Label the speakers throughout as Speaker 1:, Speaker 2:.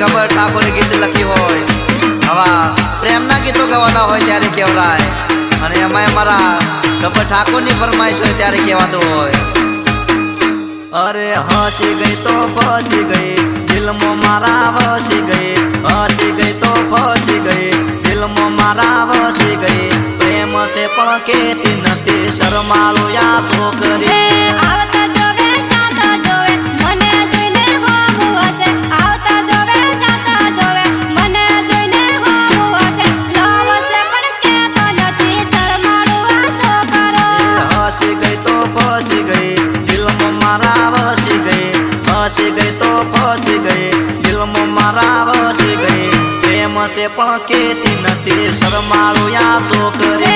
Speaker 1: ગબર ઠાકોરે ગીત લખ્યું હોય. આવા પ્રેમના ગીતો ગવાતા હોય ત્યારે કહેવાય. અને એમાં મારા ગબર ઠાકોરની ફરમાઈશ હોય ત્યારે કહેવાતું હોય. અરે હસી ગઈ તો ફસી ગઈ, દિલમો મારા વસી ગઈ. હસી ગઈ તો ફસી ગઈ, દિલમો મારા વસી ગઈ. પ્રેમ છે પણ કેતી નથી, શરમાળો યા છોકરી. છે પણ કેતી નથી શરમાળું યા
Speaker 2: કરે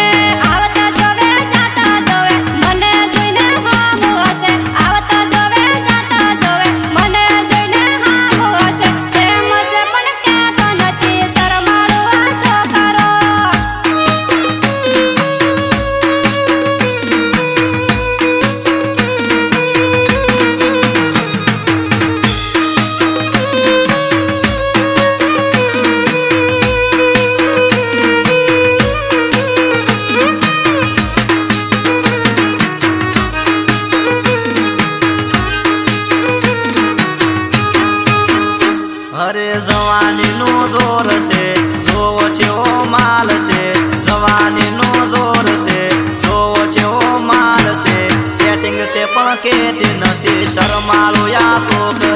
Speaker 1: જવાની નો જોર છે જોવો ચેવો માલ છે જવાની નો જોર છે જોવો ચેવો માલ છે સેટિંગ છે પણ કેતી નથી, શરમાળો યા છોકરા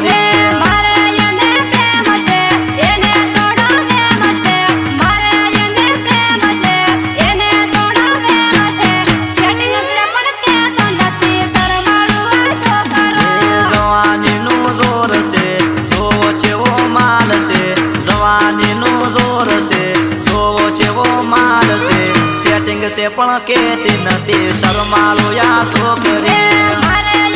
Speaker 2: છે પણ
Speaker 1: કેતી નથી. શરમાલો યા છોકરી.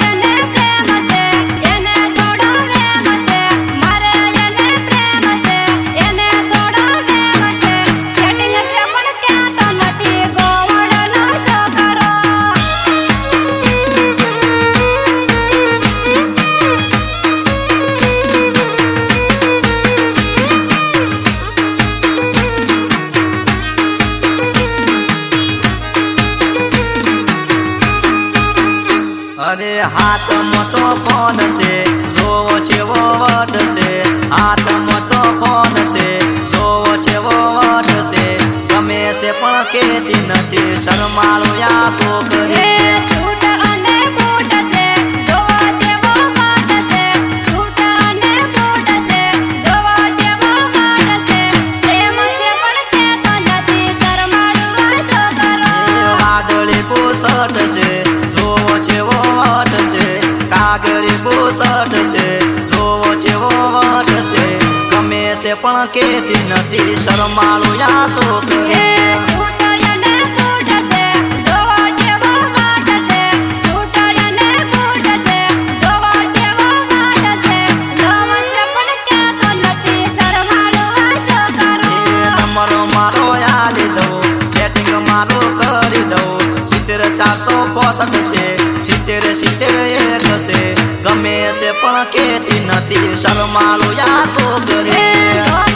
Speaker 1: કેતી નથી શરમાળું આ સોત ચારસો પોસઠ છે સિત્તેર સિત્તેર એક છે ગમે છે પણ કેતી નથી શરમાળું યા શું કરે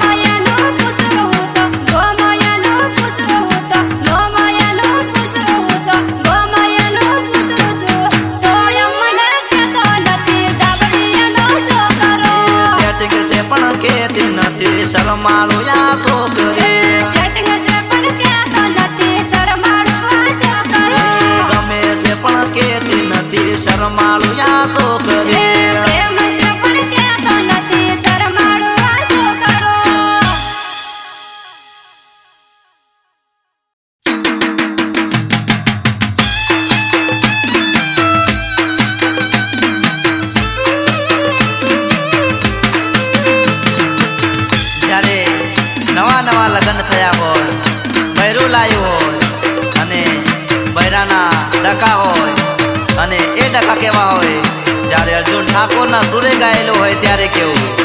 Speaker 1: se lo malo ya ડકા હોય અને એ ડકા કેવા હોય? જ્યારે અર્જુન ઠાકોરના સુરે ગાયેલું હોય ત્યારે કેવું?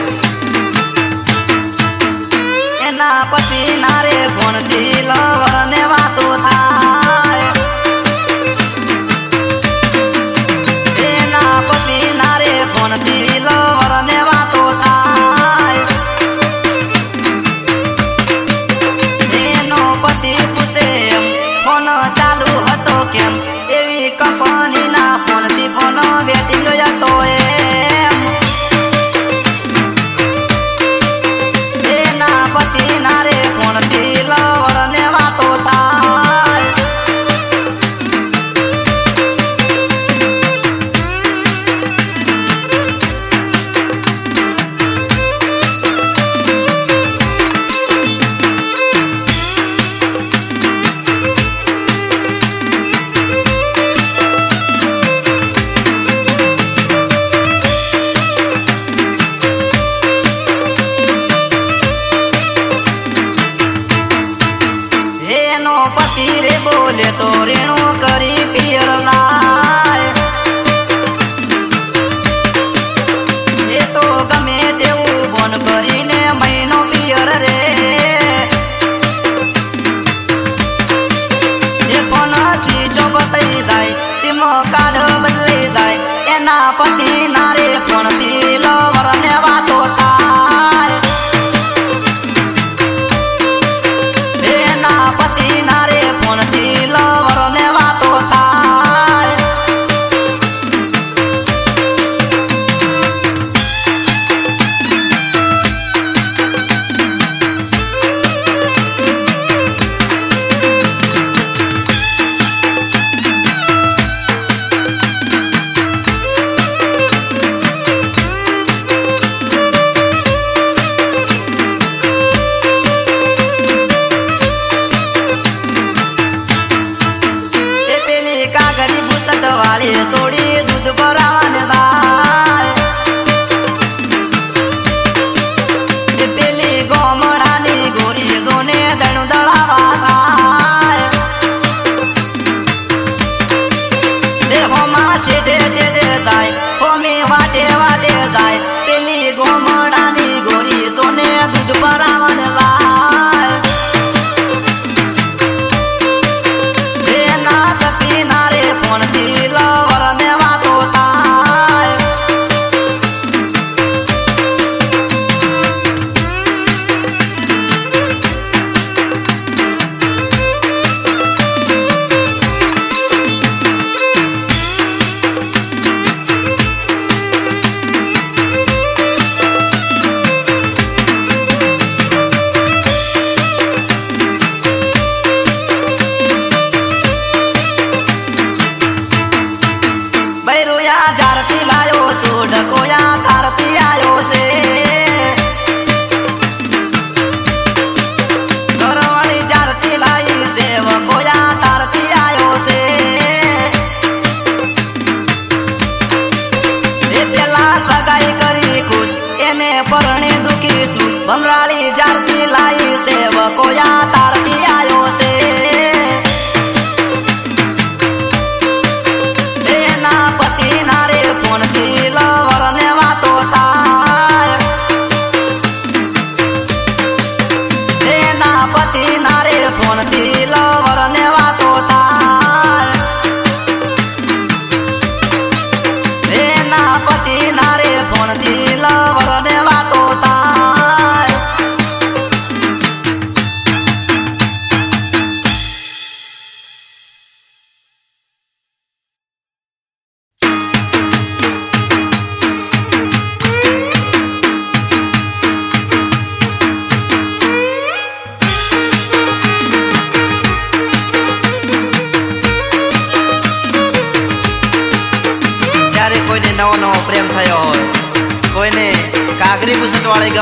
Speaker 1: dilo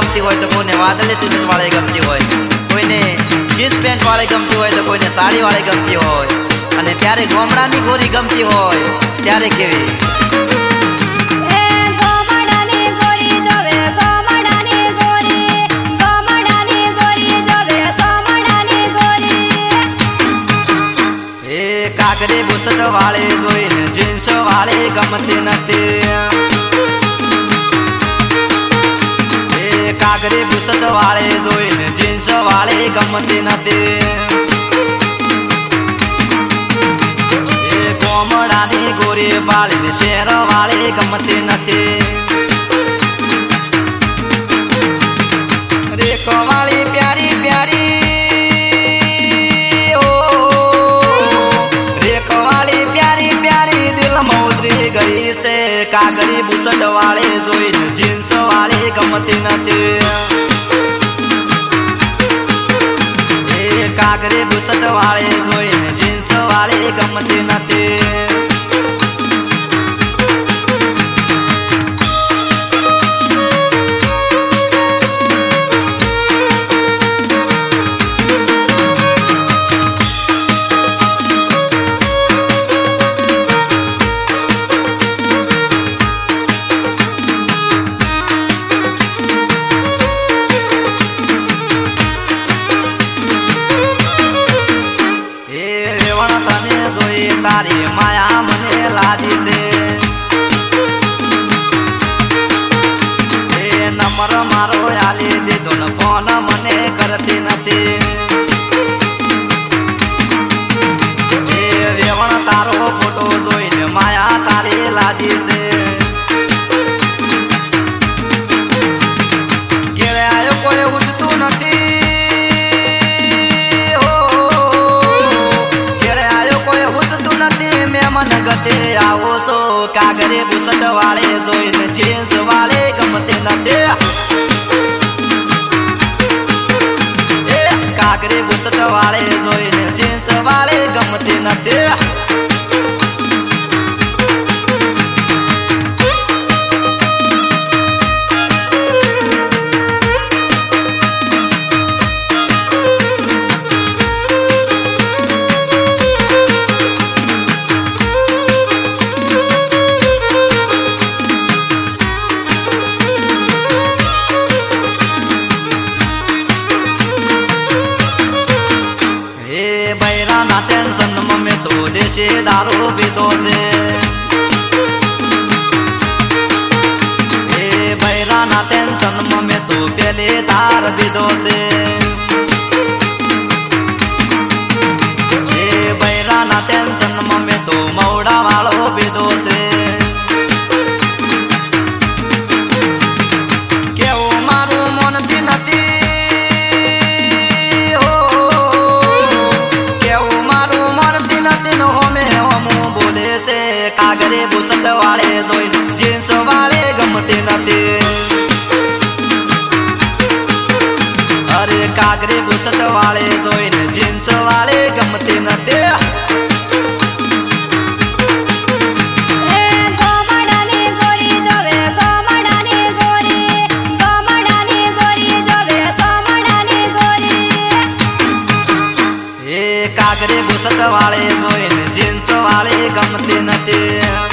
Speaker 1: ગમતી હોય તો કોઈને વાદળી ટી શર્ટ વાળી ગમતી હોય કોઈને જીન્સ પેન્ટ વાળી ગમતી હોય તો કોઈને સાડી વાળી ગમતી હોય. અને ત્યારે ગોમડાની ગોરી ગમતી હોય ત્યારે કેવી? કાકરે બુસટ વાળે જોઈને જીન્સ વાળે ગમતી નથી. ઘાઘરી પુસત વાળે જોઈને જીન્સ વાળે ગમતી નથી. પ્યારી પ્યારી કાગરી બુસડ વાળે જોઈને જીન્સ મારી ગમતી નથી કાગરે ગુસત વાળે જોઈને જીન્સ વાળી ગમતી નથી મને નથી છે ઘેરે કોઈ ઉઠતું નથી આયો કોઈ ઉઠતું નથી મહેમાન ગતે આવો છો કાગરે બુસટ વાળે જોઈને કાગરે બુસટ વાળે જોઈને જીન્સ વાળે ગમતી નથી. બૈરાના ટેન્શનમાં મેં તો દેશી દારૂ પીધો છે એ બૈરાના ટેન્શનમાં મેં તો પેલી તાર પીધો છે વાળે જોઈને જીન્સ વાળે ગમતી નથી અરે કાગરે બુસટ વાળે જોઈને જીન્સ વાળે ગમતી નથી કાગરે બુસટ વાળે જોઈને જીન્સ વાળે ગમતી નથી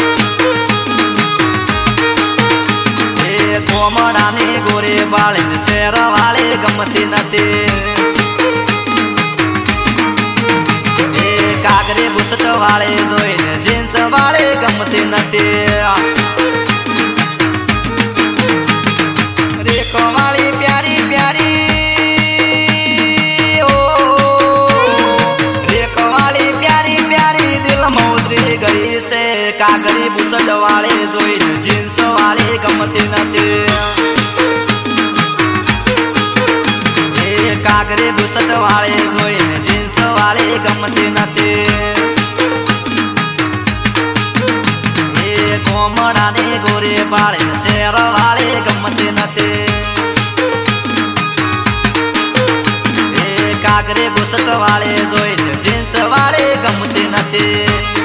Speaker 1: એ કોમડાની ગોરી બાળીને શેર વાળે ગમતી નથી. કાગરી બુસટ વાળે જોઈને જીન્સ વાળે ગમતી નથી. રેકો વાળી પ્યારી પ્યારી. કાગરી બુસડ વાળી જોઈને જીન્સ વાળી ગમતી નથી. કાગરી બુસટ વાળી જોઈને જીન્સ વાળી ગમતી નથી. કોમડાની ગોરી બાળી શેર વાળી ગમતી નથી. કાગરે બુસટ જોઈને જીન્સ વાળી ગમતી નથી.